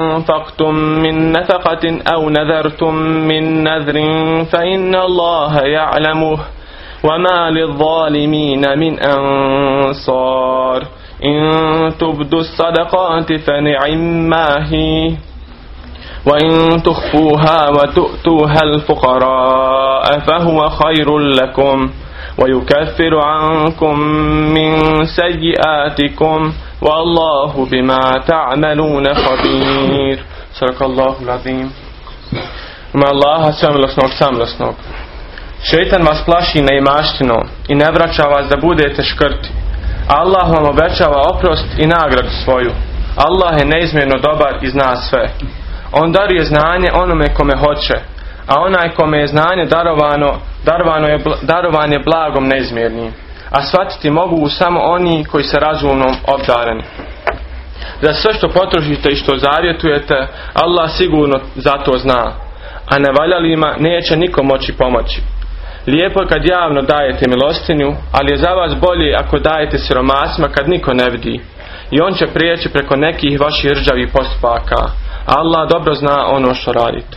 أنفقتم من نفقة أو نذرتم من نذر فإن الله يعلمه وما للظالمين من أنصار. إن تبدوا الصدقات فنعما هي وإن تخفوها وتؤتوها الفقراء فهو خير لكم ويكفر عنكم من سيئاتكم. والله بما تعملون خبير صدق الله العظيم Ma Allaha samilosnog samilosnog. Šeitan vas plaši neimaštinom i ne vraća vas da budete škrti. Allah vam obećava oprost i nagradu svoju. Allah je neizmjerno dobar i zna sve. On daruje znanje onome kome hoće, a onaj kome je znanje darovano, darovano je, darovan je blagom neizmjernim. A shvatiti mogu samo oni koji se razumnom obdareni. Za sve što potrošite i što zavjetujete, Allah sigurno za to zna, a nevaljalima neće niko moći pomoći. Lijepo je kad javno dajete milostinju, ali je za vas bolje ako dajete siromasima kad niko ne vidi. I on će prijeći preko nekih vaših rđavih postupaka. Allah dobro zna ono što radite.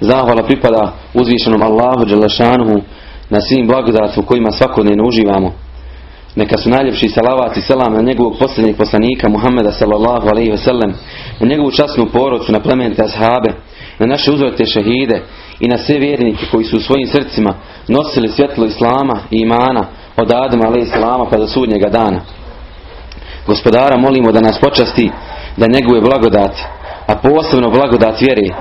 Zahvala pripada uzvišenom Allahu Đelešanuhu na svim blagodatu kojima svakodnevno uživamo. Neka su najljepši salavat i selam na njegovog posljednjeg poslanika Muhammeda sallallahu alaihi wasallam, na njegovu časnu porodcu, na plemenite ashabe, na naše uzvrte šehide i na sve vjernike koji su u svojim srcima nosili svjetlo Islama i imana od Adama alaihi salama pa do sudnjega dana. Gospodara molimo da nas počasti da njegove blagodati, a posebno blagodat vjeri,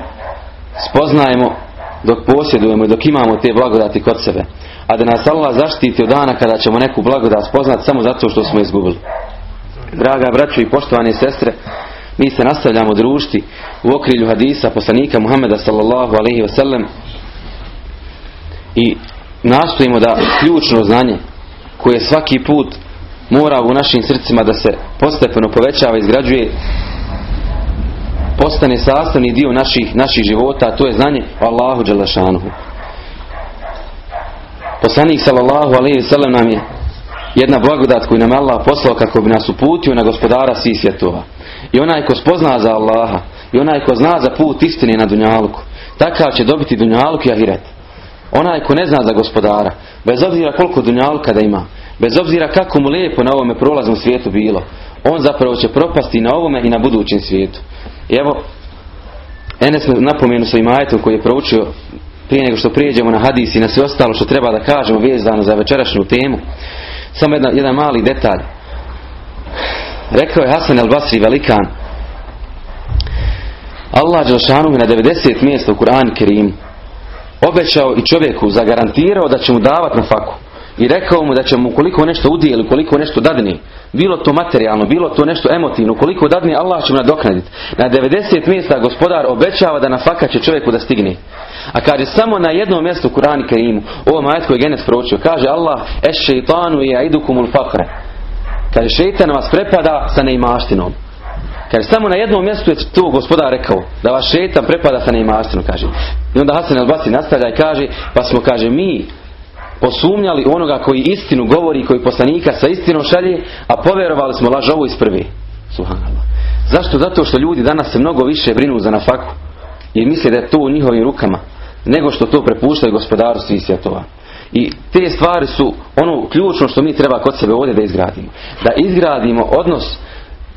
spoznajemo dok posjedujemo i dok imamo te blagodati kod sebe. A da nas Allah zaštiti od dana kada ćemo neku blagodat spoznati samo zato što smo izgubili. Draga braćo i poštovane sestre, mi se nastavljamo družiti u okrilju hadisa poslanika Muhammeda sallallahu alaihi wasallam i nastojimo da ključno znanje koje svaki put mora u našim srcima da se postepeno povećava i izgrađuje postane sastavni dio naših, naših života, a to je znanje o Allahu Đelešanuhu. Poslanik sallallahu alaihi sallam nam je jedna blagodat koju nam Allah poslao kako bi nas uputio na gospodara svih svjetova. I onaj ko spozna za Allaha i onaj ko zna za put istine na Dunjaluku, takav će dobiti Dunjaluk i Ahiret. Onaj ko ne zna za gospodara, bez obzira koliko Dunjaluka da ima, bez obzira kako mu lijepo na ovome prolaznom svijetu bilo, on zapravo će propasti na ovome i na budućem svijetu. I evo, Enes me napomenu svojim ajetom koji je proučio prije nego što prijeđemo na hadis i na sve ostalo što treba da kažemo vezano za večerašnju temu. Samo jedan, jedan mali detalj. Rekao je Hasan el Basri velikan Allah Đelšanu na 90 mjesta u Kur'an Kerim obećao i čovjeku zagarantirao da će mu davati na faku. I rekao mu da će mu koliko nešto udijeli, koliko nešto dadni, bilo to materijalno, bilo to nešto emotivno, koliko dadni Allah će mu nadoknaditi. Na 90 mjesta gospodar obećava da na faka će čovjeku da stigne. A kaže samo na jednom mjestu u Kur'anu Kerimu, ovo majet koji je Genes proučio, kaže Allah, es šeitanu i aidukumul fakre. Kaže šeitan vas prepada sa neimaštinom. Kaže samo na jednom mjestu je to gospodar rekao, da vas šeitan prepada sa neimaštinom, kaže. I onda Hasan el-Basri nastavlja i kaže, pa smo, kaže, mi posumnjali onoga koji istinu govori, koji poslanika sa istinom šalje, a povjerovali smo lažovu iz prvi. Subhanallah. Zašto? Zato što ljudi danas se mnogo više brinu za nafaku. I misle da je to u njihovim rukama. Nego što to prepuštaju gospodaru svih svjetova. I te stvari su ono ključno što mi treba kod sebe ovdje da izgradimo. Da izgradimo odnos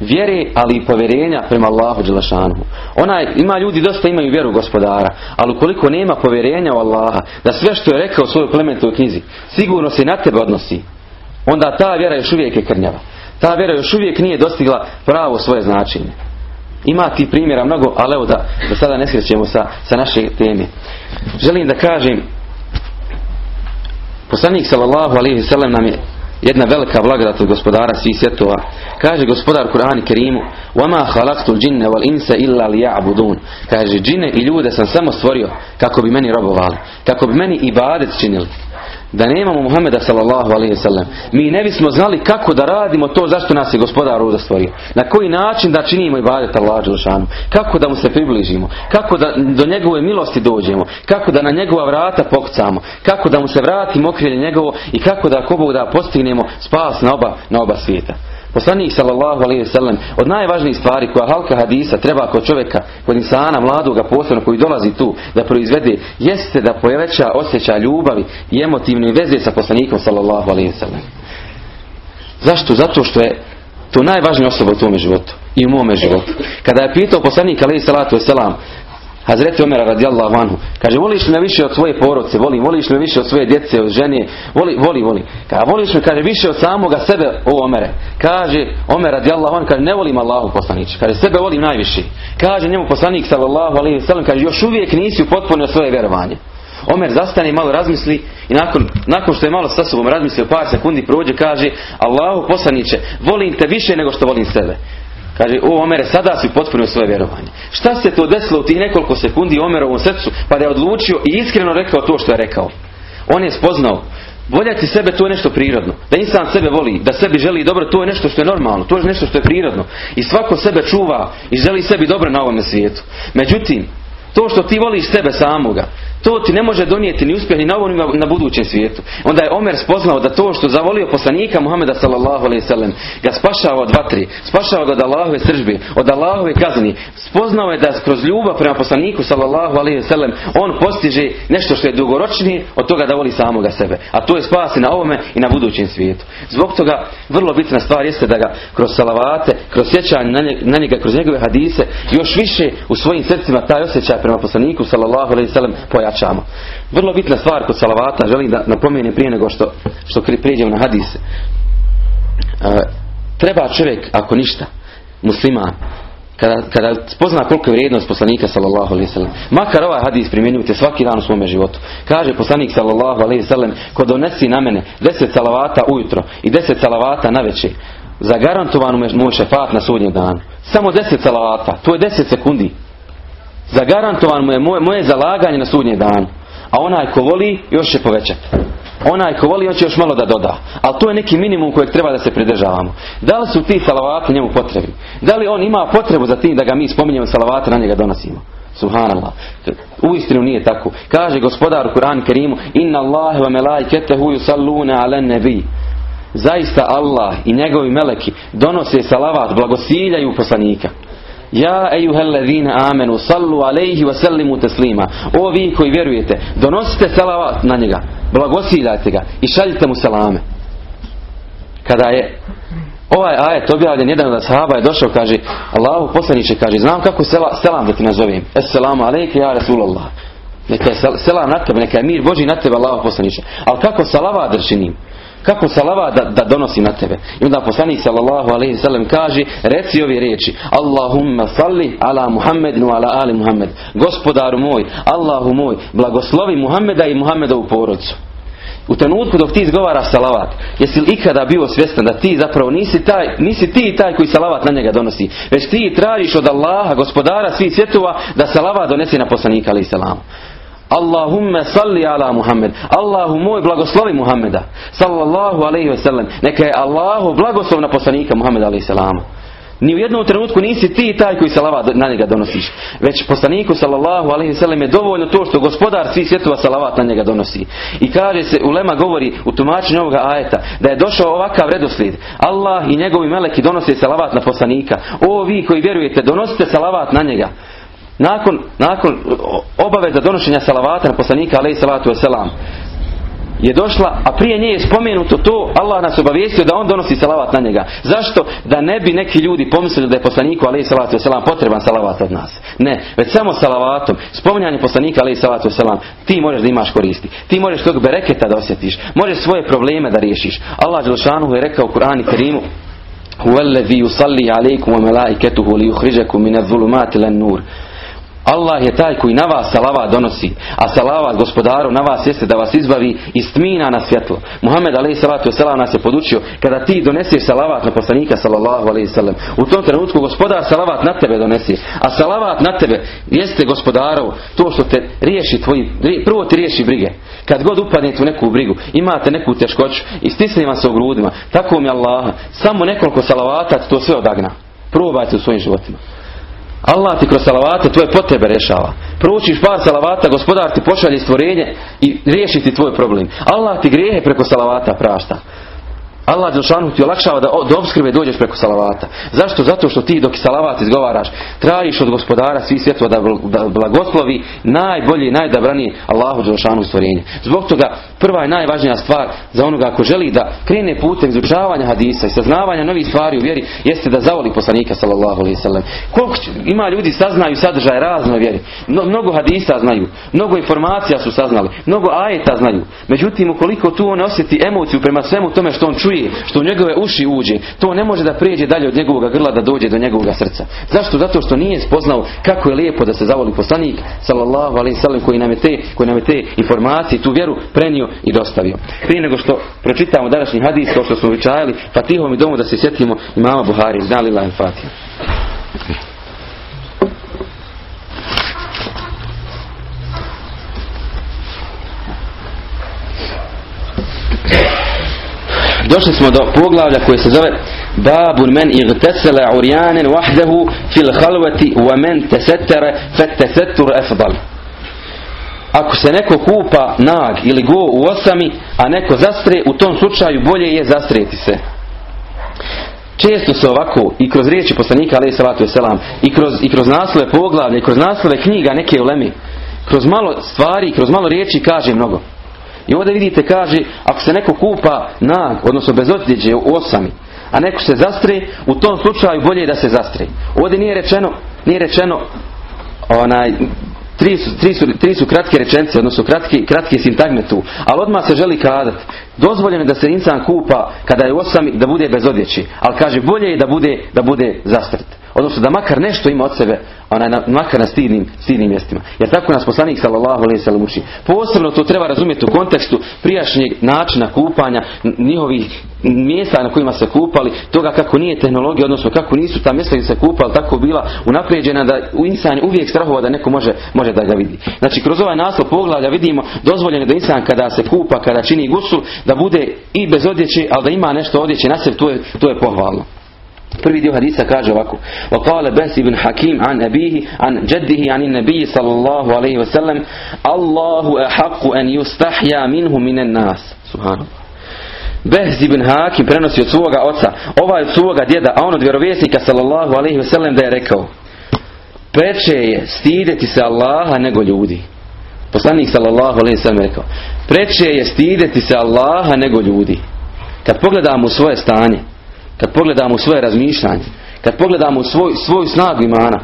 vjere, ali i povjerenja prema Allahu Đelešanuhu. Onaj, ima ljudi dosta imaju vjeru gospodara, ali ukoliko nema povjerenja u Allaha, da sve što je rekao u svojoj plemenitoj knjizi, sigurno se na tebe odnosi, onda ta vjera još uvijek je krnjava. Ta vjera još uvijek nije dostigla pravo svoje značenje. Ima ti primjera mnogo, ali evo da, da sada ne skrećemo sa, sa naše teme. Želim da kažem, poslanik sallallahu alaihi sallam nam je jedna velika blagodat od gospodara svih svjetova. Kaže gospodar Kur'an Kerimu وَمَا خَلَقْتُ الْجِنَّ وَالْإِنْسَ إِلَّا لِيَعْبُدُونَ Kaže džine i ljude sam samo stvorio kako bi meni robovali. Kako bi meni ibadet činili da nemamo Muhameda sallallahu alaihi sallam. Mi ne bismo znali kako da radimo to zašto nas je gospodar ovdje stvorio. Na koji način da činimo ibadet Allah Đelšanu. Kako da mu se približimo. Kako da do njegove milosti dođemo. Kako da na njegova vrata pokucamo kako da mu se vratimo okrilje njegovo i kako da ako Bog da postignemo spas na oba, na oba svijeta Poslanik sallallahu alejhi ve sellem od najvažnijih stvari koja halka hadisa treba kod čovjeka, kod insana mladoga posebno koji dolazi tu da proizvede jeste da poveća osjećaj ljubavi i emotivne veze sa poslanikom sallallahu alejhi ve sellem. Zašto? Zato što je to najvažnija osoba u tome životu i u mome životu. Kada je pitao poslanik alejhi salatu selam Hazreti Omer radijallahu anhu. Kaže, voliš me više od svoje porodce, volim, voliš me više od svoje djece, od žene, voli, voli, voli. Kaže, voliš me, kaže, više od samoga sebe, o Omere. Kaže, Omer radijallahu anhu, kaže, ne volim Allahu poslanić. Kaže, sebe volim najviše. Kaže njemu poslanik sallallahu alaihi wa sallam, kaže, još uvijek nisi upotpunio svoje vjerovanje. Omer zastane malo razmisli i nakon, nakon što je malo sa sobom razmislio par sekundi prođe kaže Allahu poslaniće volim te više nego što volim sebe Kaže, o Omere, sada si potpunio svoje vjerovanje. Šta se to desilo u tih nekoliko sekundi Omerovom srcu, pa da je odlučio i iskreno rekao to što je rekao. On je spoznao, voljati sebe to je nešto prirodno. Da insan sebe voli, da sebi želi dobro, to je nešto što je normalno, to je nešto što je prirodno. I svako sebe čuva i želi sebi dobro na ovome svijetu. Međutim, to što ti voliš sebe samoga, to ti ne može donijeti ni uspjeh ni na ovom na budućem svijetu. Onda je Omer spoznao da to što zavolio poslanika Muhameda sallallahu alejhi sellem ga spašava od vatri, spašava ga od Allahove sržbe, od Allahove kazni. Spoznao je da kroz ljubav prema poslaniku sallallahu alejhi sellem on postiže nešto što je dugoročnije od toga da voli samoga sebe. A to je spas i na ovome i na budućem svijetu. Zbog toga vrlo bitna stvar jeste da ga kroz salavate, kroz sjećanje na njega, kroz njegove hadise još više u svojim srcima taj osjećaj prema poslaniku sallallahu alejhi sellem pojačamo. Vrlo bitna stvar kod salavata, želim da napomenem prije nego što, što prijeđemo na hadise. E, treba čovjek, ako ništa, musliman, kada, kada spozna koliko je vrijednost poslanika sallallahu alejhi ve makar ovaj hadis primjenjujte svaki dan u svome životu kaže poslanik sallallahu alejhi ve ko donesi na mene 10 salavata ujutro i 10 salavata na večer zagarantovan mu je šefat na sudnjem danu samo 10 salavata to je 10 sekundi Zagarantovan mu je moje, moje zalaganje na sudnji dan. A onaj ko voli, još će povećati. Onaj ko voli, on će još malo da doda. Ali to je neki minimum kojeg treba da se pridržavamo. Da li su ti salavati njemu potrebi? Da li on ima potrebu za tim da ga mi spominjemo salavate na njega donosimo? Subhanallah. U istinu nije tako. Kaže gospodar u Kur'an Kerimu Inna wa melaiketehu yusalluna ala nebi. Zaista Allah i njegovi meleki donose salavat, blagosiljaju poslanika. Ja ejuhellezina amenu sallu alejhi wa sallimu teslima. O vi koji vjerujete, donosite salavat na njega, blagosiljajte ga i šaljite mu salame. Kada je ovaj ajet objavljen, jedan od sahaba je došao, kaže, Allahu poslaniče, kaže, znam kako sela, selam da ti nazovem. Assalamu alejke ja Rasulallah. Neka je selam na tebe, neka je mir Boži na tebe, Allahu poslaniče. Ali kako salavat držinim? Kako salava da, da donosi na tebe? I onda poslanik sallallahu alaihi sallam kaže, reci ove riječi, Allahumma salli ala Muhammedinu ala ali Muhammed. Gospodaru moj, Allahu moj, blagoslovi Muhammeda i u porodcu. U trenutku dok ti izgovara salavat, jesi li ikada bio svjestan da ti zapravo nisi, taj, nisi ti taj koji salavat na njega donosi, već ti tražiš od Allaha, gospodara svih svjetova, da salavat donesi na poslanika alaihi salamu. Allahumma salli ala Muhammed. Allahu moj blagoslovi Muhammeda. Sallallahu alaihi ve sellem. Neka je Allahu blagoslov na poslanika Muhammeda alaihi salamu. Ni u jednom trenutku nisi ti taj koji salavat na njega donosiš. Već poslaniku sallallahu alaihi sellem je dovoljno to što gospodar svih svjetova salavat na njega donosi. I kaže se, Ulema govori u tumačenju ovoga ajeta da je došao ovakav redoslijed. Allah i njegovi meleki donose salavat na poslanika. O vi koji vjerujete, donosite salavat na njega nakon, nakon obaveza donošenja salavata na poslanika alaih salatu wasalam je došla, a prije nje je spomenuto to, Allah nas obavijestio da on donosi salavat na njega. Zašto? Da ne bi neki ljudi pomislili da je poslaniku alaih salatu wasalam potreban salavat od nas. Ne, već samo salavatom, spominjanje poslanika alaih salatu wasalam, ti možeš da imaš koristi. Ti možeš tog bereketa da osjetiš. Možeš svoje probleme da riješiš. Allah Đelšanu je rekao u Kur'ani Kerimu, alladhi yusalli alaykum wa malaikatuhu li yukhrijakum min adh-dhulumati nur Allah je taj koji na vas salavat donosi, a salavat gospodaru na vas jeste da vas izbavi iz tmina na svjetlo. Muhammed a.s. nas je podučio kada ti doneseš salavat na poslanika sallallahu alaihi u tom trenutku gospodar salavat na tebe donesi, a salavat na tebe jeste gospodarov to što te riješi tvoji, prvo ti riješi brige. Kad god upadnete u neku brigu, imate neku teškoću i stisne vam se u grudima, tako mi Allah, samo nekoliko salavata to sve odagna. Probajte u svojim životima. Allah ti kroz salavate tvoje potrebe rješava. Proučiš par salavata, gospodar ti pošalje stvorenje i riješi ti tvoj problem. Allah ti grijehe preko salavata prašta. Allah Đelšanu ti olakšava da do obskrbe dođeš preko salavata. Zašto? Zato što ti dok salavat izgovaraš, tražiš od gospodara svih svjetova da blagoslovi najbolje i najdabranije Allahu Đelšanu stvorenje. Zbog toga prva i najvažnija stvar za onoga ko želi da krene putem izučavanja hadisa i saznavanja novih stvari u vjeri jeste da zavoli poslanika sallallahu alaihi sallam. Koliko ima ljudi saznaju sadržaj razno vjeri. mnogo hadisa znaju, mnogo informacija su saznali, mnogo ajeta znaju. Međutim, ukoliko tu on osjeti emociju prema svemu tome što on čuje što u njegove uši uđe, to ne može da prijeđe dalje od njegovog grla da dođe do njegovog srca. Zašto? Zato što nije spoznao kako je lijepo da se zavoli poslanik sallallahu alejhi sallam koji nam je te koji nam je te informacije, tu vjeru prenio i dostavio. Prije nego što pročitamo današnji hadis kao što smo uvičajali, Fatihom i domu da se sjetimo imama Buhari, znali la Fatih. Došli smo do poglavlja koje se zove Babun men igtesele urjanen wahdehu fil halvati wa men tesetere fet tesetur efdal. Ako se neko kupa nag ili go u osami, a neko zastre, u tom slučaju bolje je zastreti se. Često se ovako i kroz riječi poslanika alaih salatu selam i kroz, i kroz naslove poglavlja i kroz naslove knjiga neke ulemi kroz malo stvari, kroz malo riječi kaže mnogo. I ovdje vidite kaže, ako se neko kupa nag, odnosno bez odjeđe u osami, a neko se zastre, u tom slučaju bolje je da se zastre. Ovdje nije rečeno, nije rečeno onaj, tri su, tri su, tri su kratke rečenice, odnosno kratki, kratki sintagme tu, ali odmah se želi kazati, dozvoljeno je da se insan kupa kada je u osami da bude bez odjeći, ali kaže bolje je da bude, da bude zastrt. Odnosno da makar nešto ima od sebe, onaj, na, makar na stidnim, stidnim mjestima. Jer tako nas poslanik sallallahu alaihi sallam uči. Posebno to treba razumjeti u kontekstu prijašnjeg načina kupanja, njihovih mjesta na kojima se kupali, toga kako nije tehnologija, odnosno kako nisu ta mjesta gdje se kupali tako bila unaprijeđena da u insan uvijek strahova da neko može, može da ga vidi. Znači kroz ovaj naslov poglavlja vidimo dozvoljeno da insan kada se kupa, kada čini gusul, da bude i bez odjeće, ali da ima nešto odjeće na sebi, to je, to je pohvalno. Prvi dio hadisa kaže ovako: "Wa qala Bas ibn Hakim an abihi an jaddihi an an-nabi sallallahu alayhi wa sallam: Allahu ahqqu an yustahya minhu minan nas." Subhanallah. Bas ibn Hakim prenosi od svoga oca, ovaj od svoga djeda, a on od vjerovjesnika sallallahu alayhi wa sallam da je rekao Preče je stideti se Allaha nego ljudi. Poslanik sallallahu alaihi wasallam rekao Preče je stideti se Allaha nego ljudi. Kad pogledamo svoje stanje, kad pogledamo svoje razmišljanje, kad pogledamo svoj, svoju snagu imana,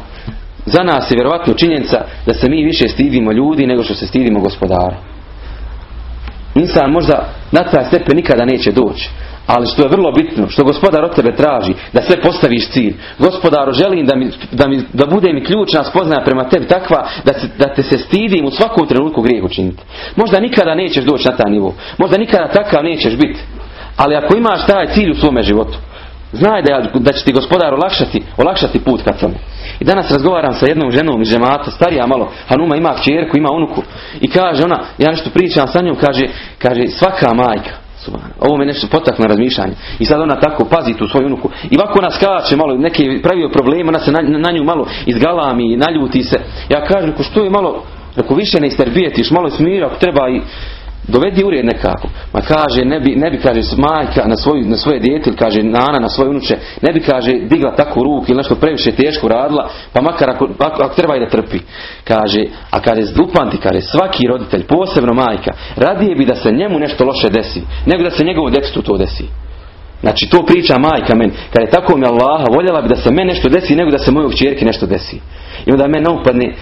za nas je vjerojatno činjenica da se mi više stidimo ljudi nego što se stidimo gospodara. Insan možda na taj stepen nikada neće doći. Ali što je vrlo bitno, što gospodar od tebe traži, da sve postaviš cilj. Gospodaru, želim da, mi, da, mi, da bude mi ključna spoznaja prema tebi takva da, da te se stidim u svakom trenutku grijeh učiniti. Možda nikada nećeš doći na taj nivo. Možda nikada takav nećeš biti. Ali ako imaš taj cilj u svome životu, Znaj da, da će ti gospodar olakšati, olakšati put kad sam. I danas razgovaram sa jednom ženom iz žemata, starija malo, Hanuma ima čerku, ima unuku. I kaže ona, ja nešto pričam sa njom, kaže, kaže svaka majka, ovo me nešto potakne razmišljanje. I sad ona tako pazi tu svoju unuku. I ovako ona skače malo, neki pravio problem, ona se na, na nju malo izgalami, naljuti se. Ja kažem, ko što je malo, ako više ne isterbijetiš, malo smira, ako treba i Dovedi ured nekako. Ma kaže, ne bi, ne bi kaže majka na, svoju, na svoje dijete ili kaže nana na svoje unuče, ne bi kaže digla takvu ruku ili nešto previše teško radila, pa makar ako, ako, treba i da trpi. Kaže, a kaže upamti, kaže svaki roditelj, posebno majka, radije bi da se njemu nešto loše desi, nego da se njegovom djetetu to desi. Znači to priča majka meni. Kad je tako mi Allaha, voljela bi da se meni nešto desi nego da se mojoj čerki nešto desi. I onda mene upadne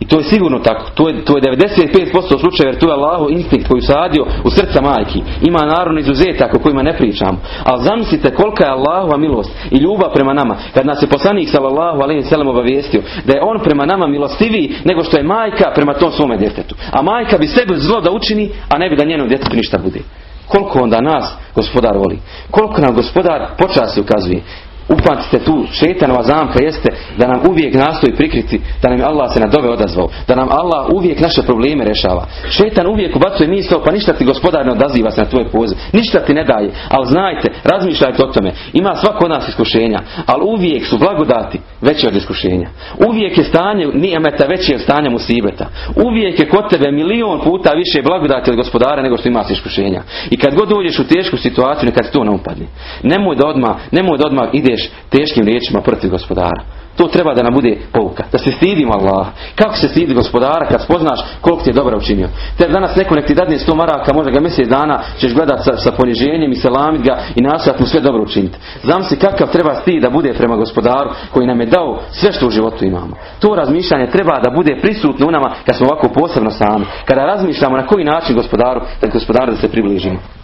I to je sigurno tako. To je, to je 95% slučajeva jer to je Allahu instinkt koji sadio u srca majki. Ima naravno izuzetak o kojima ne pričamo. Ali zamislite kolika je Allahova milost i ljubav prema nama. Kad nas je poslanik sallallahu alejhi ve obavijestio da je on prema nama milostiviji nego što je majka prema tom svome djetetu. A majka bi sebi zlo da učini, a ne bi da njenom djetetu ništa bude. Koliko onda nas gospodar voli? Koliko nam gospodar počasti ukazuje? Upamtite tu šetanova zamka jeste da nam uvijek nastoji prikriti da nam je Allah se na dove odazvao, da nam Allah uvijek naše probleme rešava. Šetan uvijek ubacuje misao pa ništa ti gospodar ne odaziva se na tvoj poziv, ništa ti ne daje, ali znajte, razmišljajte o tome, ima svako od nas iskušenja, ali uvijek su blagodati veće od iskušenja. Uvijek je stanje nijemeta veće od stanja musibeta. Uvijek je kod tebe milion puta više blagodati od gospodara nego što imaš iskušenja. I kad god dođeš u tešku situaciju, nekad to ne upadne. Nemoj da odmah, nemoj da odmah ideš teškim riječima protiv gospodara. To treba da nam bude pouka. Da se stidimo Allah. Kako se stidi gospodara kad spoznaš koliko ti je dobro učinio. Te danas neko nek ti dadne sto maraka, može ga mjesec dana ćeš gledati sa, sa poniženjem i selamit ga i nastojati mu sve dobro učiniti. Znam se kakav treba stid da bude prema gospodaru koji nam je dao sve što u životu imamo. To razmišljanje treba da bude prisutno u nama kad smo ovako posebno sami. Kada razmišljamo na koji način gospodaru, da gospodaru da se približimo.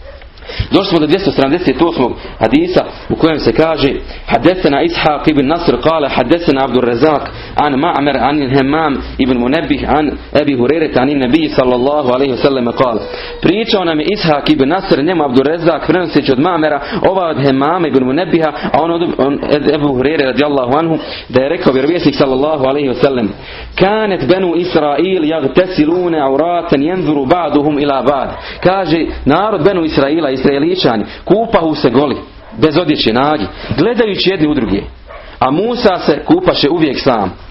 Došli smo do 278. hadisa u kojem se kaže Hadesena Ishaq ibn Nasr kale Hadesena Abdur Razak an Ma'mer an Hemam ibn Munebih an Ebi Hureret an Nabi sallallahu alaihi wasallam kale Pričao nam je Ishaq ibn Nasr njemu Abdur Razak prenoseći od Ma'mera ova od Hemama ibn Munebiha a on od on, Ebu Hurere radijallahu anhu da je rekao vjerovjesnik sallallahu alaihi wasallam Kanet benu Israil jagtesilune auraten jenzuru ba'duhum ila ba'd kaže narod benu Israila Israeličani kupahu se goli, bez odjeće nagi, gledajući jedni u druge. A Musa se kupaše uvijek sam.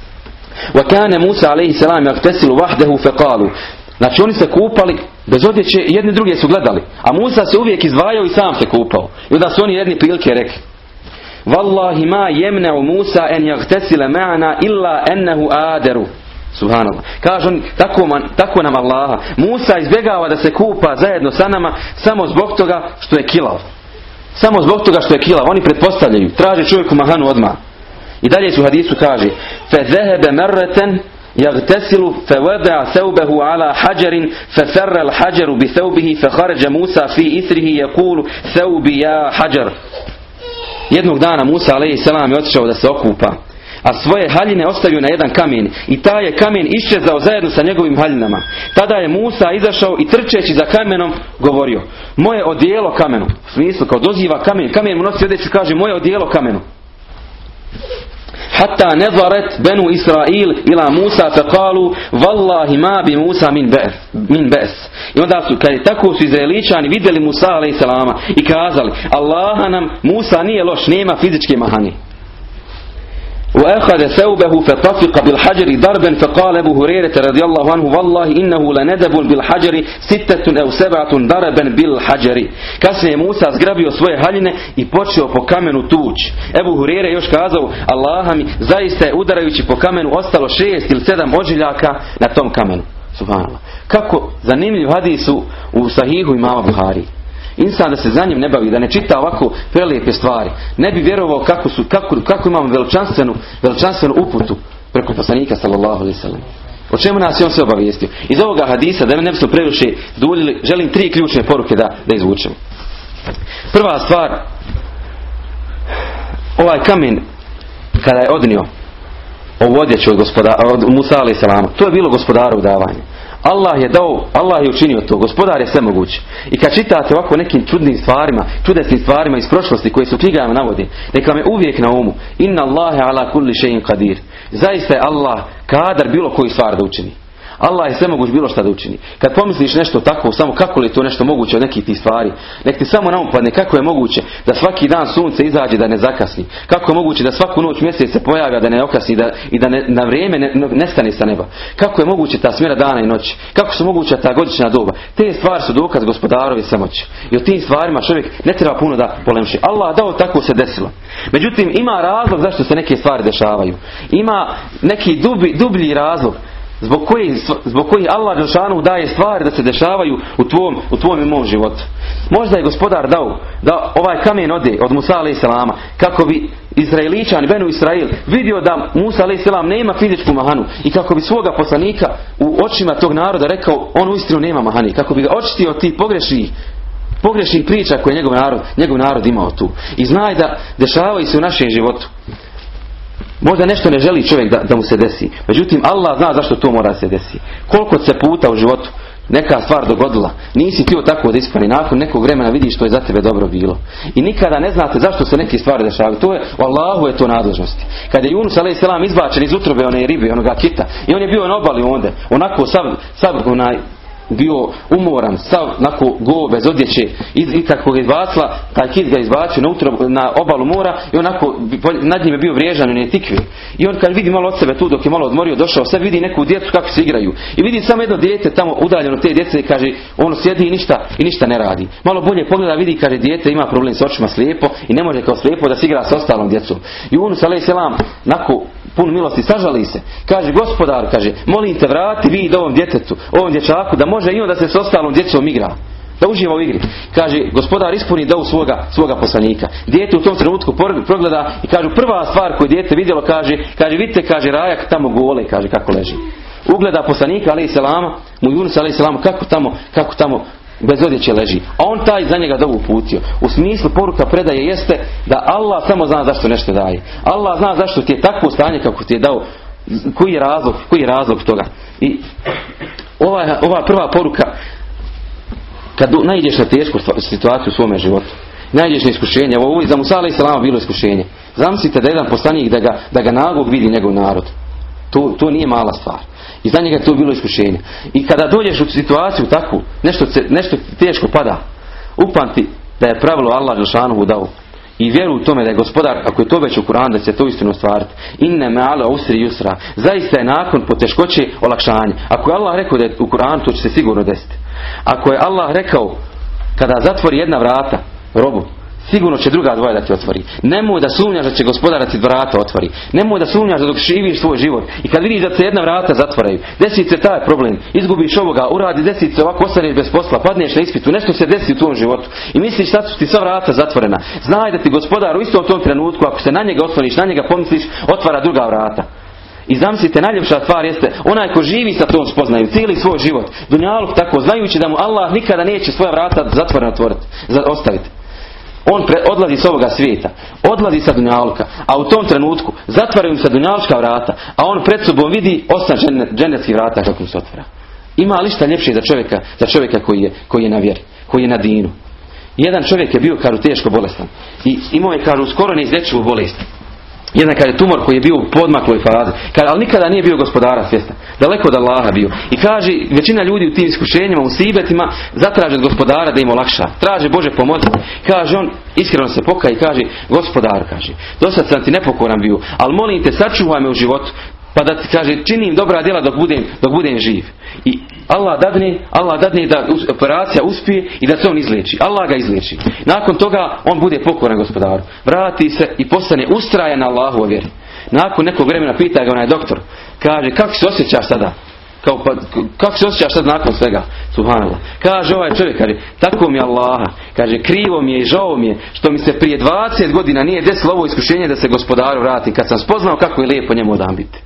وَكَانَ Musa a.s. يَغْتَسِلُ وَحْدَهُ فَقَالُ Znači oni se kupali bez odjeće i jedni druge su gledali. A Musa se uvijek izdvajao i sam se kupao. I onda su oni jedni prilike rekli. Wallahi ma jemne'u Musa en jagtesile ma'ana illa ennehu aderu. Subhanallah. Kaže on, tako, man, tako nam Allaha. Musa izbjegava da se kupa zajedno sa nama samo zbog toga što je kilav. Samo zbog toga što je kilav. Oni pretpostavljaju. Traže čovjeku mahanu odmah. I dalje su u hadisu kaže فَذَهَبَ مَرَّةً يغتسل فوضع ثوبه على حجر فسر الحجر بثوبه فخرج موسى في إثره يقول ثوبي يا حجر jednog dana Musa a.s. je otišao da se okupa a svoje haljine ostavio na jedan kamen i taj je kamen iščezao zajedno sa njegovim haljinama. Tada je Musa izašao i trčeći za kamenom govorio moje odijelo kamenu. U smislu kao doziva kamen. Kamen mu nosi odjeću kaže moje odijelo kamenu. Hatta nezaret benu Israil ila Musa fekalu Wallahi ma bi Musa min bes. Min bes. I onda su, kad je tako su Izraeličani vidjeli Musa a.s. i kazali Allaha nam Musa nije loš, nema fizičke mahani. وأخذ ثوبه فطفق بالحجر ضربا فقال أبو هريرة رضي الله عنه والله إنه لندب بالحجر ستة أو سبعة ضربا بالحجر kasnije Musa zgrabio svoje haljine i počeo po kamenu tuć. Ebu Hurere još kazao, Allaha mi, zaista je udarajući po kamenu ostalo šest ili sedam ožiljaka na tom kamenu. Subhanallah. Kako zanimljiv hadis u, u sahihu imama Buhari. Insan da se za njim ne bavi, da ne čita ovako prelijepe stvari, ne bi vjerovao kako, su, kako, kako imamo veličanstvenu, veličanstvenu uputu preko poslanika sallallahu alaihi sallam. O čemu nas je on sve obavijestio? Iz ovoga hadisa, da me ne bismo previše duljili, želim tri ključne poruke da, da izvučem. Prva stvar, ovaj kamen, kada je odnio ovu odjeću od, gospodara, od Musa alaih salama, to je bilo gospodaru davanje. Allah je dao, Allah je učinio to, gospodar je sve moguće. I kad čitate ovako nekim čudnim stvarima, čudesnim stvarima iz prošlosti koje su knjigama navodi, neka me uvijek na umu. Inna Allahe ala kulli še'in qadir. Zaista je Allah kadar bilo koji stvar da učini. Allah je sve moguć bilo šta da učini. Kad pomisliš nešto tako, samo kako li je to nešto moguće od nekih tih stvari, nek ti samo naupadne kako je moguće da svaki dan sunce izađe da ne zakasni. Kako je moguće da svaku noć mjesec se pojavlja da ne okasni da, i da ne, na vrijeme ne, nestane sa neba. Kako je moguće ta smjera dana i noći. Kako su moguća ta godišnja doba. Te stvari su dokaz gospodarovi samoći. I o tim stvarima čovjek ne treba puno da polemši. Allah dao tako se desilo. Međutim, ima razlog zašto se neke stvari dešavaju. Ima neki dubi, dublji razlog Zbog koji, zbog koji Allah Đelšanu daje stvari da se dešavaju u tvom, u tvom i mom životu. Možda je gospodar dao da ovaj kamen ode od Musa a.s. kako bi Izraeličan, Benu Israil, vidio da Musa a.s. nema fizičku mahanu i kako bi svoga poslanika u očima tog naroda rekao, on uistinu nema mahani, kako bi ga očistio od tih pogrešnih pogrešnih priča koje je njegov narod, njegov narod imao tu. I znaj da dešavaju se u našem životu. Možda nešto ne želi čovjek da, da mu se desi. Međutim, Allah zna zašto to mora se desi. Koliko se puta u životu neka stvar dogodila. Nisi htio tako da ispani. Nakon nekog vremena vidiš što je za tebe dobro bilo. I nikada ne znate zašto se neke stvari dešavaju. To je, u Allahu je to nadležnosti. Kad je Yunus a.s. izbačen iz utrobe one ribe, onoga kita. I on je bio na obali onda. Onako sav, sav onaj, bio umoran, sav nako go bez odjeće, iz, i kako ga izbacila, taj kit ga izbacio na, utro, na obalu mora i onako nad njim je bio vriježan i tikve. I on kad vidi malo od sebe tu dok je malo odmorio, došao sve vidi neku djecu kako se igraju. I vidi samo jedno dijete tamo udaljeno te djece i kaže ono sjedi i ništa, i ništa ne radi. Malo bolje pogleda vidi kaže dijete ima problem s očima slijepo i ne može kao slijepo da se igra s ostalom djecom. I on sa selam nako pun milosti sažali se. Kaže gospodar, kaže molim te vrati vi ovom djetetu, ovom dječaku da može i on da se s ostalom djecom igra. Da uživa u igri. Kaže, gospodar ispuni dovu svoga, svoga poslanika. Dijete u tom trenutku progleda i kaže, prva stvar koju dijete vidjelo, kaže, kaže, vidite, kaže, rajak tamo gole, kaže, kako leži. Ugleda poslanika, ali i selama, mu Yunus, ali selama, kako tamo, kako tamo bez odjeće leži. A on taj za njega dovu uputio. U smislu poruka predaje jeste da Allah samo zna zašto nešto daje. Allah zna zašto ti je takvo stanje kako ti je dao koji je razlog, koji je razlog toga. I ova, ova prva poruka kad najdeš na tešku situaciju u svome životu najdeš na iskušenje ovo za Musa a.s. bilo iskušenje zamislite da jedan poslanik da ga, da ga nagog vidi njegov narod to, to nije mala stvar i za njega je to bilo iskušenje i kada dođeš u situaciju takvu nešto, nešto teško pada upamti da je pravilo Allah Žešanovu dao i vjeru u tome da je gospodar, ako je to već u Kur'anu, da će to istinu ostvariti. Inne me ala usri yusra. Zaista je nakon poteškoće olakšanje. Ako je Allah rekao da je u Kur'anu, to će se sigurno desiti. Ako je Allah rekao, kada zatvori jedna vrata, robu, sigurno će druga dvoja da ti otvori. Nemoj da sumnjaš da će gospodar da ti vrata otvori. Nemoj da sumnjaš da dok živiš svoj život. I kad vidiš da se jedna vrata zatvaraju, desi se taj problem, izgubiš ovoga, uradi, desi se ovako, ostaneš bez posla, padneš na ispitu, nešto se desi u tvom životu. I misliš sad su ti sva vrata zatvorena. Znaj da ti gospodar u istom tom trenutku, ako se na njega osloniš, na njega pomisliš, otvara druga vrata. I zamislite, najljepša stvar jeste onaj ko živi sa tom spoznaju cijeli svoj život. Dunjaluk tako, znajući da mu Allah nikada neće svoja vrata zatvorena otvoriti, ostaviti. On odlazi s ovoga svijeta, odlazi sa Dunjalka, a u tom trenutku zatvaraju se Dunjalska vrata, a on pred sobom vidi osam dženetskih vrata kako mu se otvara. Ima li šta ljepše za čovjeka, za čovjeka koji je, koji je na vjeri, koji je na dinu. Jedan čovjek je bio, kažu, teško bolestan. I imao je, kažu, skoro neizlječivu bolest. Jedan je tumor koji je bio u podmakloj fazi. Kaže, ali nikada nije bio gospodara svijesta. Daleko od Allaha bio. I kaže, većina ljudi u tim iskušenjima, u sibetima, zatraže od gospodara da im olakša. Traže Bože pomoći. Kaže on, iskreno se pokaje i kaže, gospodar, kaže, do sad sam ti nepokoran bio, ali molim te, sačuvaj me u životu pa da ti kaže činim dobra djela dok budem, dok budem živ. I Allah dadne, Allah dadne da operacija uspije i da se on izliječi. Allah ga izliječi. Nakon toga on bude pokoran gospodaru. Vrati se i postane ustrajan Allahu vjeri. Nakon nekog vremena pita ga onaj doktor. Kaže kako se osjećaš sada? Kao, pa, kako se osjećaš sad nakon svega? Subhanallah. Kaže ovaj čovjek, kaže, tako mi je Allaha. Kaže, krivo mi je i žao mi je što mi se prije 20 godina nije desilo ovo iskušenje da se gospodaru vrati. Kad sam spoznao kako je lijepo njemu odam biti.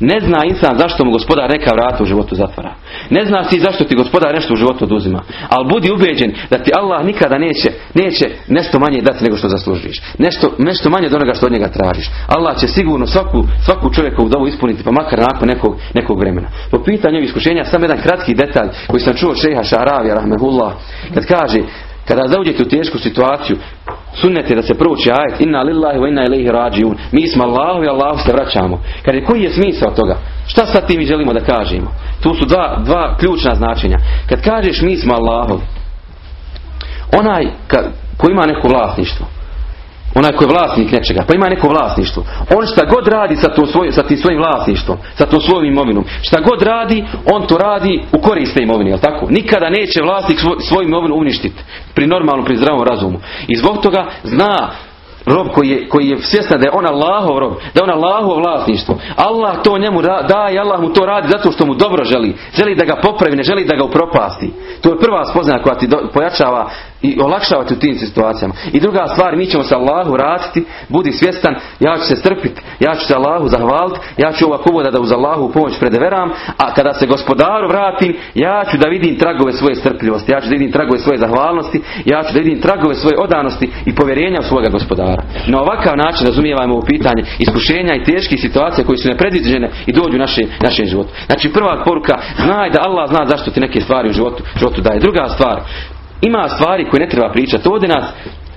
Ne zna insan zašto mu gospodar neka vrata u životu zatvara. Ne zna si zašto ti gospodar nešto u životu oduzima. Ali budi ubeđen da ti Allah nikada neće, neće nešto manje dati nego što zaslužiš. Nešto, nešto manje od onoga što od njega tražiš. Allah će sigurno svaku, svaku u dovu ispuniti pa makar nakon nekog, nekog vremena. Po pitanju iskušenja sam jedan kratki detalj koji sam čuo šeha Šaravija rahmehullah kad kaže kada zauđete u tešku situaciju, sunnete da se prouči ajet inna lillahi wa inna ilaihi rađiun. Mi smo Allahu i Allahu se vraćamo. Kaže, koji je smisao toga? Šta sad ti mi želimo da kažemo? Tu su dva, dva ključna značenja. Kad kažeš mi smo Allahu, onaj ko ima neko vlasništvo, onaj koji je vlasnik nečega, pa ima neko vlasništvo. On šta god radi sa, tom svoj, sa tim svojim vlasništvom, sa tom svojom imovinom, šta god radi, on to radi u korist te imovine, jel tako? Nikada neće vlasnik svoj, svoju imovinu uništiti pri normalnom, pri zdravom razumu. I zbog toga zna rob koji je, koji je svjestan da je on Allahov rob, da je on Allahov vlasništvo. Allah to njemu daje, Allah mu to radi zato što mu dobro želi. Želi da ga popravi, ne želi da ga upropasti. To je prva spoznaja koja ti pojačava i olakšavati u tim situacijama. I druga stvar, mi ćemo se Allahu vratiti, budi svjestan, ja ću se strpiti, ja ću se Allahu zahvaliti, ja ću ovako uvoda da uz Allahu pomoć predeveram, a kada se gospodaru vratim, ja ću da vidim tragove svoje strpljivosti, ja ću da vidim tragove svoje zahvalnosti, ja ću da vidim tragove svoje odanosti i povjerenja u svoga gospodara. Na ovakav način razumijevamo ovo pitanje iskušenja i teških situacija koji su nepredviđene i dođu naše, našem životu. Znači prva poruka, znaj da Allah zna zašto ti neke stvari u životu, životu daje. Druga stvar, ima stvari koje ne treba pričati. Ovdje nas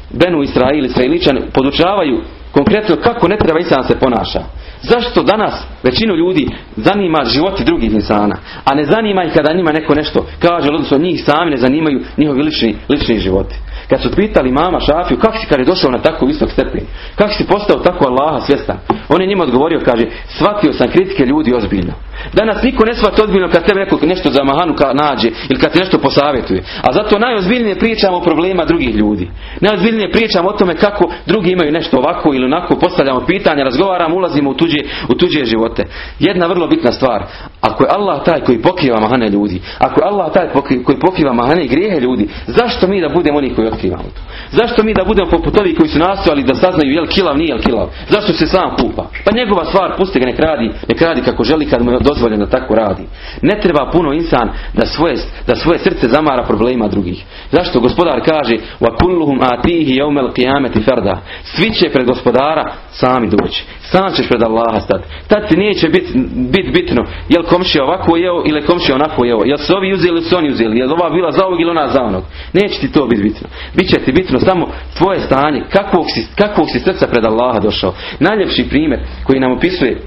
Benu Israil, Israiličan podučavaju konkretno kako ne treba insan se ponaša. Zašto danas većinu ljudi zanima životi drugih insana, a ne zanima ih kada njima neko nešto kaže, odnosno njih sami ne zanimaju njihovi lični, lični životi. Kad su pitali mama Šafiju, kako si kad je došao na tako visok stepen? Kako si postao tako Allaha svjestan? On je njima odgovorio, kaže, shvatio sam kritike ljudi ozbiljno. Danas niko ne shvati ozbiljno kad tebe neko nešto za mahanu nađe ili kad te nešto posavjetuje. A zato najozbiljnije pričamo o problema drugih ljudi. Najozbiljnije pričamo o tome kako drugi imaju nešto ovako ili onako, postavljamo pitanja, razgovaramo, ulazimo u tuđe, u tuđe živote. Jedna vrlo bitna stvar, ako je Allah taj koji pokriva mahane ljudi, ako je Allah taj koji pokriva mahane i grijehe ljudi, zašto mi da budemo oni koji otkrivamo to? Zašto mi da budemo poput ovih koji su nastojali da saznaju jel kilav, nije jel kilav? Zašto se sam kupa? Pa njegova stvar, pusti ga, nek radi, nek radi kako želi kad mu je dozvoljeno da tako radi. Ne treba puno insan da svoje, da svoje srce zamara problema drugih. Zašto gospodar kaže kulluhum atihi yawmal qiyamati farda. Svi će pred gospodara sami doći. Sam ćeš pred Allaha stati. Tad ti neće biti bit bitno jel komšija ovako jeo ili komšija onako jeo. Jel su ovi uzeli ili su oni uzeli. Jel ova bila za ovog ili ona za onog. Neće ti to biti bitno. Biće ti bitno samo tvoje stanje. Kakvog si, kakvog si srca pred Allaha došao. Najljepši primjer koji nam opisuje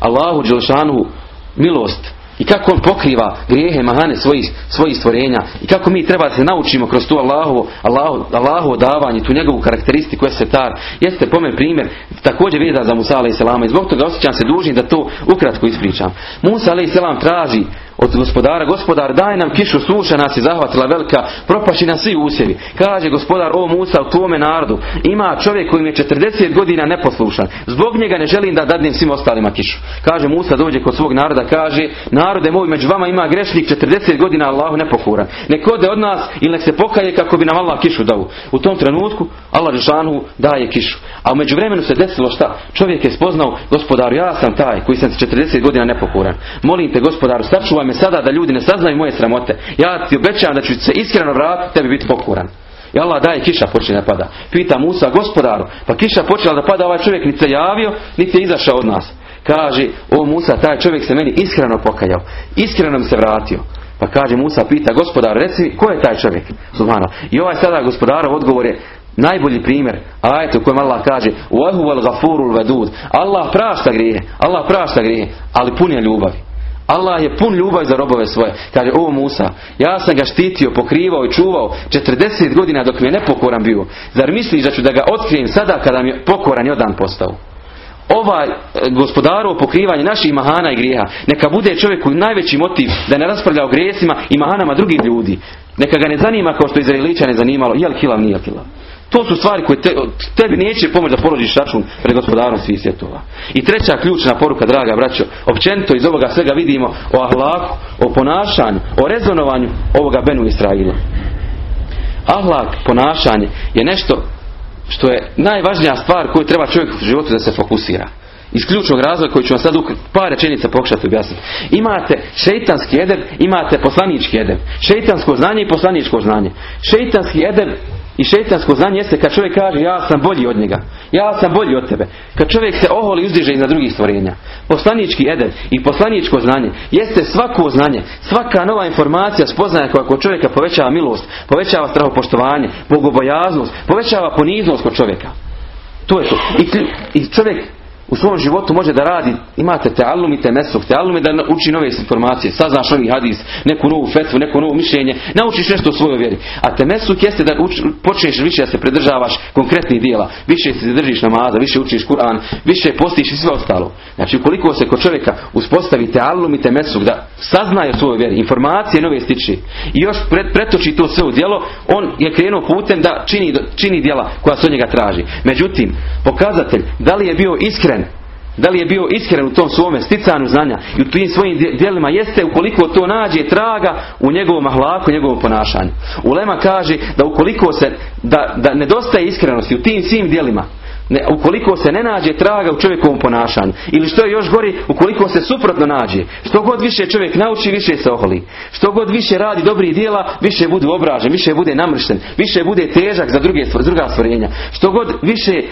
Allahu Đelšanuhu milost i kako on pokriva grijehe mahane svojih, svojih stvorenja i kako mi treba da se naučimo kroz tu Allahovo, Allahovo, Allahovo davanje, tu njegovu karakteristiku je setar, jeste po primjer također vezan za Musa a.s. i zbog toga osjećam se dužni da to ukratko ispričam. Musa a.s. traži od gospodara, gospodar daj nam kišu suša nas je zahvatila velika, propaši nas svi usjevi. Kaže gospodar, o Musa u tvome narodu ima čovjek koji mi je 40 godina neposlušan. Zbog njega ne želim da dadnem svim ostalima kišu. Kaže Musa dođe kod svog naroda, kaže narode moj među vama ima grešnik 40 godina Allahu nepokoran. Nek ode od nas ili nek se pokaje kako bi nam Allah kišu dao. U tom trenutku Allah Žešanu daje kišu. A u međuvremenu se desilo šta? Čovjek je spoznao gospodaru, ja sam taj koji sam 40 godina nepokoran. Molim te gospodaru, sačuvaj me sada da ljudi ne saznaju moje sramote. Ja ti obećavam da ću se iskreno vratiti tebi biti pokoran. I Allah daje kiša počne da pada. Pita Musa gospodaru, pa kiša počela da pada, ovaj čovjek niti se javio, niti je izašao od nas. Kaže, o Musa, taj čovjek se meni iskreno pokajao. Iskreno mi se vratio. Pa kaže Musa, pita gospodar, reci ko je taj čovjek? Subhano. I ovaj sada gospodarov odgovor je, Najbolji primjer, ajte u kojem Allah kaže Allah prašta grije, Allah prašta grije, ali pun je ljubavi. Allah je pun ljubavi za robove svoje. Kaže, o Musa, ja sam ga štitio, pokrivao i čuvao 40 godina dok mi je nepokoran bio. Zar misliš da ću da ga otkrijem sada kada mi je pokoran i odan postao? Ovaj e, gospodarovo pokrivanje naših mahana i grijeha, neka bude čovjeku najveći motiv da ne raspravlja o grijesima i mahanama drugih ljudi. Neka ga ne zanima kao što Izraelića ne zanimalo, jel kilav, nije kilav. To su stvari koje te, tebi neće pomoći da položiš račun pred gospodarom svih svjetova. I treća ključna poruka, draga braćo, općenito iz ovoga svega vidimo o ahlaku, o ponašanju, o rezonovanju ovoga Benu Israila. Ahlak, ponašanje je nešto što je najvažnija stvar koju treba čovjek u životu da se fokusira. Iz ključnog razloga koji ću vam sad u par rečenica pokušati objasniti. Imate šeitanski edeb, imate poslanički edeb. Šeitansko znanje i poslaničko znanje. Šeitanski edeb i šeitansko znanje jeste kad čovjek kaže ja sam bolji od njega. Ja sam bolji od tebe. Kad čovjek se oholi uzdiže iznad drugih stvorenja. Poslanički edeb i poslaničko znanje jeste svako znanje, svaka nova informacija spoznaja koja kod čovjeka povećava milost, povećava strahopoštovanje, bogobojaznost, povećava poniznost kod čovjeka. To je to. I, i čovjek u svom životu može da radi, imate te alumi, te alumi da uči nove informacije, saznaš novi hadis, neku novu fetvu, neko novo mišljenje, naučiš nešto u svojoj vjeri. A te jeste da uč, počneš više da se pridržavaš konkretnih dijela, više se držiš namaza, više učiš Kur'an, više postiš i sve ostalo. Znači ukoliko se kod čovjeka uspostavi te alumi, te mesuk, da saznaje o svojoj vjeri, informacije nove stiči i još pretoči to sve u djelo, on je krenuo putem da čini, čini djela koja se od njega traži. Međutim, pokazatelj da li je bio iskren da li je bio iskren u tom svome sticanju znanja i u tim svojim djelima jeste ukoliko to nađe traga u njegovom ahlaku, u njegovom ponašanju. Ulema kaže da ukoliko se, da, da nedostaje iskrenosti u tim svim djelima, ne, ukoliko se ne nađe traga u čovjekovom ponašanju. Ili što je još gori, ukoliko se suprotno nađe. Što god više čovjek nauči, više se oholi. Što god više radi dobrih dijela, više bude obražen, više bude namršten, više bude težak za druge, druga stvorenja. Što god više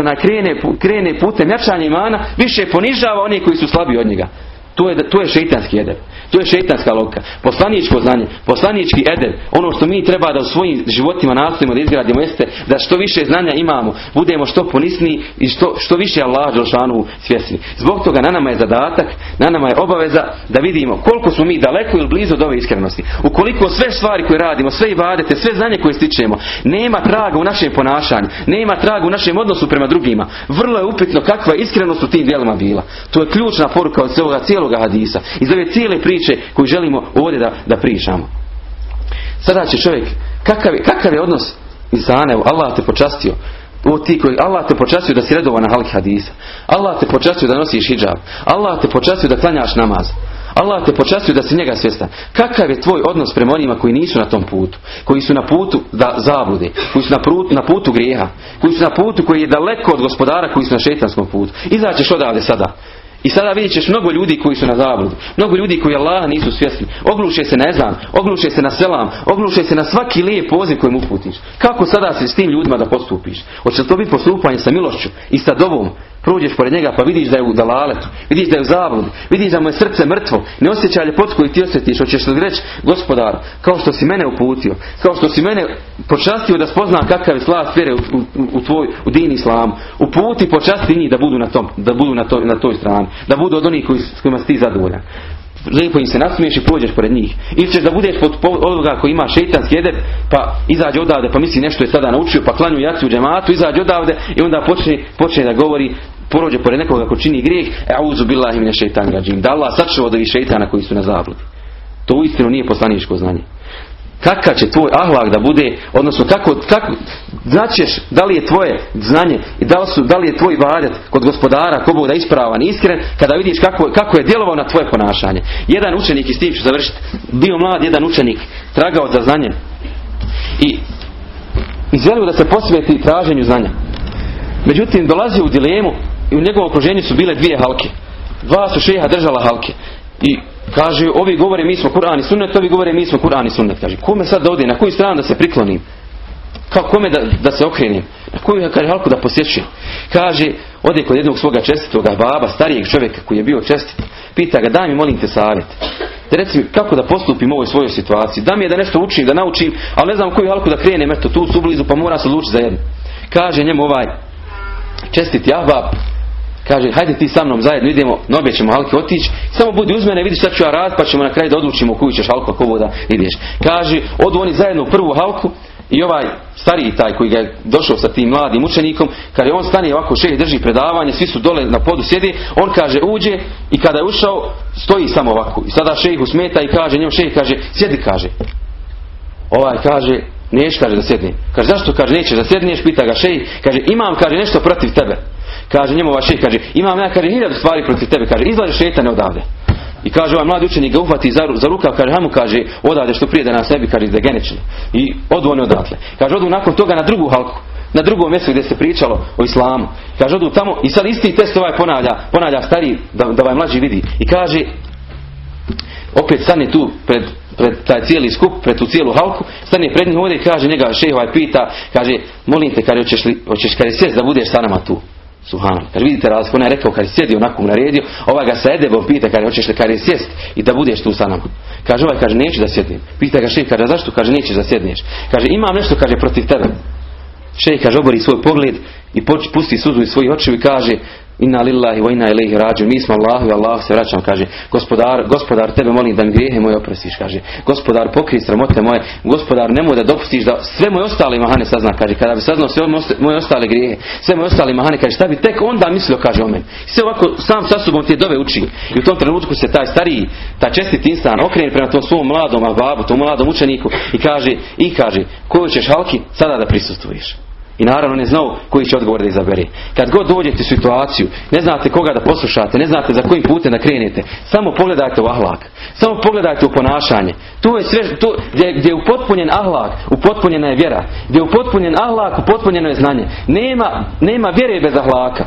ona krene, krene putem jačanja imana, više ponižava one koji su slabi od njega. To je, to je šeitanski edep. To je šeitanska logika. Poslaničko znanje, poslanički edep, ono što mi treba da u svojim životima nastojimo da izgradimo jeste da što više znanja imamo, budemo što ponisniji i što, što više Allah Đelšanu svjesni. Zbog toga na nama je zadatak, na nama je obaveza da vidimo koliko smo mi daleko ili blizu od ove iskrenosti. Ukoliko sve stvari koje radimo, sve i sve znanje koje stičemo, nema traga u našem ponašanju, nema traga u našem odnosu prema drugima, vrlo je upitno kakva je iskrenost u tim dijelima bila. To je ključna poruka od cijeloga hadisa. Iz ove cijele priče koju želimo ovdje da, da pričamo. Sada će čovjek, kakav je, kakav je odnos insana, Allah te počastio, ovo ti koji, Allah te počastio da si redovan na halki hadisa. Allah te počastio da nosiš hijab. Allah te počastio da klanjaš namaz. Allah te počastio da si njega svjestan. Kakav je tvoj odnos prema onima koji nisu na tom putu? Koji su na putu da zablude? Koji su na putu, na putu grijeha? Koji su na putu koji je daleko od gospodara koji su na šetanskom putu? Izaćeš odavde sada. I sada vidjet ćeš mnogo ljudi koji su na zabludu. Mnogo ljudi koji Allah nisu svjesni. Ogluše se na ezan, ogluše se na selam, ogluše se na svaki lijep poziv koji mu uputiš. Kako sada se s tim ljudima da postupiš? Hoće to biti postupanje sa milošću i sa dovom? Prođeš pored njega pa vidiš da je u dalaletu, vidiš da je u zabludi, vidiš da mu je srce mrtvo, ne osjeća ljepotu koju ti osjetiš, hoćeš li reći, gospodar, kao što si mene uputio, kao što si mene počastio da spoznam kakav je slast vjere u, u, u, tvoj, u din islam, uputi počasti njih da budu na tom, da budu na, to, na toj strani, da budu od onih koji, s kojima si ti zadovoljan lijepo im se nasmiješ i prođeš pored njih. Ili ćeš da budeš pod ovoga koji ima šeitanski edep, pa izađe odavde, pa misli nešto je sada naučio, pa klanju jaci u džematu, izađe odavde i onda počne, počne da govori prođe pored nekoga ko čini grijeh, auzu billahi mine šeitan rađim. Da Allah sačuva od ovih šeitana koji su na zabludi. To uistinu nije poslaničko znanje. Kakav će tvoj ahlak da bude, odnosno kako, kako značeš da li je tvoje znanje i da li, su, da li je tvoj vadet kod gospodara ko bude ispravan, iskren, kada vidiš kako, kako je djelovao na tvoje ponašanje. Jedan učenik, i s tim ću završiti, bio mlad jedan učenik, tragao za znanje i, i želio da se posveti traženju znanja. Međutim, dolazio u dilemu i u njegovom okruženju su bile dvije halke. Dva su šeha držala halke. I kaže, ovi govore mi smo Kur'an i sunnet, ovi govore mi smo Kur'an i sunnet. Kaže, kome sad da ode, na koju stranu da se priklonim? Kako kome da, da se okrenem? Na koju kaže, halku da posjećujem? Kaže, ode kod jednog svoga čestitoga baba, starijeg čovjeka koji je bio čestit. Pita ga, daj mi molim te savjet. Te reci mi kako da postupim u ovoj svojoj situaciji. Da mi je da nešto učim, da naučim, ali ne znam koju halku da krenem, eto tu su blizu, pa mora se odlučiti za jednu. Kaže njemu ovaj čestiti ahbab, kaže hajde ti sa mnom zajedno idemo, na obje ćemo halke otići, samo budi uz mene, vidi šta ću ja rad, pa ćemo na kraju da odlučimo koju ćeš halku ako da ideš. Kaže, odu oni zajedno u prvu halku i ovaj stariji taj koji ga je došao sa tim mladim učenikom, kaže on stane ovako šeh drži predavanje, svi su dole na podu sjedi, on kaže uđe i kada je ušao stoji samo ovako. I sada šejh usmeta i kaže, njemu šejh kaže, sjedi kaže. Ovaj kaže, Neš kaže da sjedni. Kaže zašto? Kaže neće da sjedneš, pita ga šej. Kaže imam kaže nešto protiv tebe. Kaže njemu ovaj šej, kaže imam ja kaže hiljadu stvari protiv tebe. Kaže izlazi šetane odavde. I kaže ovaj mladi učenik ga uhvati za, za rukav, kaže hajmo kaže odavde što prije da nas sebi kaže izdegeničili. I odu oni odatle. Kaže odu nakon toga na drugu halku. Na drugom mjestu gdje se pričalo o islamu. Kaže odu tamo i sad isti test ovaj ponavlja, ponavlja stari da, da ovaj mlađi vidi. I kaže opet stane tu pred pred taj cijeli skup, pred tu cijelu halku, stane pred njih ovdje i kaže njega šeho ovaj pita, kaže, molim te, kaže, hoćeš li, hoćeš kada sjest da budeš sa nama tu? Suhana. Kaže, vidite razliku, on je rekao kad je sjedio onako naredio, ovaj ga sa edebom pita, kaže, hoćeš li kada je sjest i da budeš tu sa nama? Kaže, ovaj kaže, neću da sjednem. Pita ga šeho, kaže, zašto? Kaže, nećeš da sjedneš. Kaže, imam nešto, kaže, protiv tebe. Šeho kaže, obori svoj pogled i pusti suzu iz svojih očiju i kaže, Inna lillahi wa inna ilaihi rađu. Mi smo Allahu i Allah se vraćam, kaže. Gospodar, gospodar, tebe molim da mi grijehe moje oprostiš, kaže. Gospodar, pokrij sramote moje. Gospodar, nemoj da dopustiš da sve moje ostale mahane sazna, kaže. Kada bi saznao sve moje ostale grijehe, sve moje ostale mahane, kaže, šta bi tek onda mislio, kaže o meni. Sve ovako sam sa sobom ti dove uči. I u tom trenutku se taj stariji, taj čestit insan okrene prema tom svom mladom babu, tom mladom učeniku i kaže, i kaže, koju ćeš halki sada da prisustuješ. I naravno on je znao koji će odgovor da izabere. Kad god dođete u situaciju, ne znate koga da poslušate, ne znate za kojim putem da krenete, samo pogledajte u ahlak. Samo pogledajte u ponašanje. Tu je sve, tu, gdje, gdje je upotpunjen ahlak, upotpunjena je vjera. Gdje je upotpunjen ahlak, upotpunjeno je znanje. Nema, nema vjere bez ahlaka.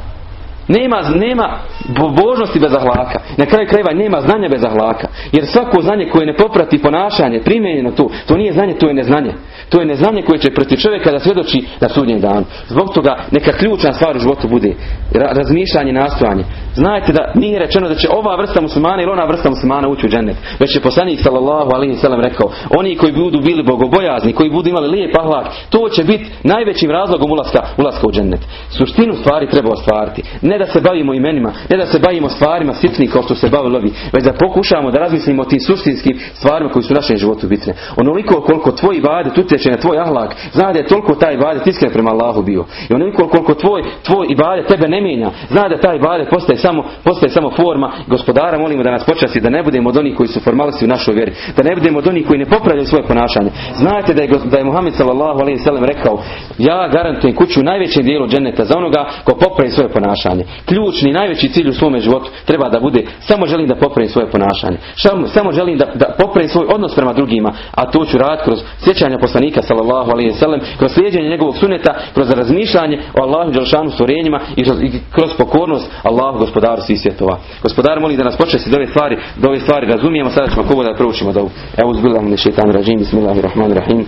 Nema, nema božnosti bez ahlaka. Na kraju krajeva nema znanja bez ahlaka. Jer svako znanje koje ne poprati ponašanje, primjenjeno tu, to nije znanje, to je neznanje. To je neznanje koje će protiv čovjeka da svjedoči na sudnjem danu. Zbog toga neka ključna stvar u životu bude ra- razmišljanje, nastojanje. Znajte da nije rečeno da će ova vrsta muslimana ili ona vrsta muslimana ući u džennet. Već je poslanik sallallahu alaihi sallam rekao, oni koji budu bili bogobojazni, koji budu imali lijep ahlak, to će biti najvećim razlogom ulaska, ulaska u džennet. Suštinu stvari treba ostvariti. Ne da se bavimo imenima, ne da se bavimo stvarima sitnih kao što se bavili ovi, već da pokušamo da razmislimo o tim suštinskim stvarima koji su u našem životu bitne. Onoliko koliko tvoj ibadet utječe na tvoj ahlak, zna da je toliko taj ibadet iskren prema Allahu bio. I onoliko koliko tvoj, tvoj ibadet tebe ne mijenja, zna da taj ibadet postaje samo, postaje samo forma. Gospodara molimo da nas počasti da ne budemo od onih koji su formalisti u našoj vjeri, da ne budemo od onih koji ne popravljaju svoje ponašanje. Znate da je, da je Muhammed sallallahu alejhi ve sellem rekao: "Ja garantujem kuću u najvećem dijelu dženeta za onoga ko popravi svoje ponašanje." Ključni najveći cilj u svome životu treba da bude samo želim da popravim svoje ponašanje. Samo, samo želim da, da popravim svoj odnos prema drugima, a to ću raditi kroz sjećanja poslanika poslanika sallallahu alejhi ve sellem kroz slijedeње njegovog suneta kroz razmišljanje o Allahu dželalšanu stvorenjima i kroz, i kroz pokornost Allahu gospodaru svih svjetova. Gospodar molim da nas počne da ove stvari da ove stvari razumijemo sada ćemo kovo da proučimo da evo zbilam ne šejtan rajim bismillahirrahmanirrahim.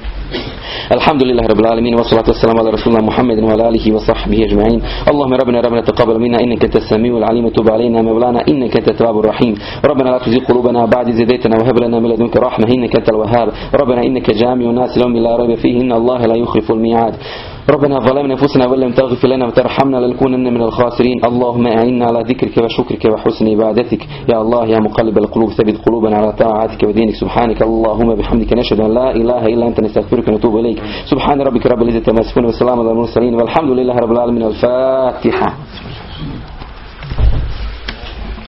Alhamdulillahi rabbil alamin wa salatu wassalamu ala rasulillahi muhammedin wa ala alihi wa sahbihi ecmaîn allahumma rabbana rabbana taqabbal minna innaka antas samiul alim tub alayna mawlana innaka antat tawwabur rahim. Rabbana la tuzigh qulubana ba'da idh hadaytana wa hab lana min ladunka rahmah innaka antal wahhab. Rabbana innaka jami'un nas lahum ريب فيه إن الله لا يخلف الميعاد. ربنا ظلمنا أنفسنا وإن لم تغفر لنا وترحمنا لنكونن من الخاسرين. اللهم أعنا على ذكرك وشكرك وحسن عبادتك. يا الله يا مقلب القلوب ثبت قلوبنا على طاعتك ودينك. سبحانك اللهم بحمدك نشهد أن لا إله إلا أنت نستغفرك ونتوب إليك. سبحان ربك رب العزة عما يصفون وسلام على المرسلين والحمد لله رب العالمين. الفاتحة.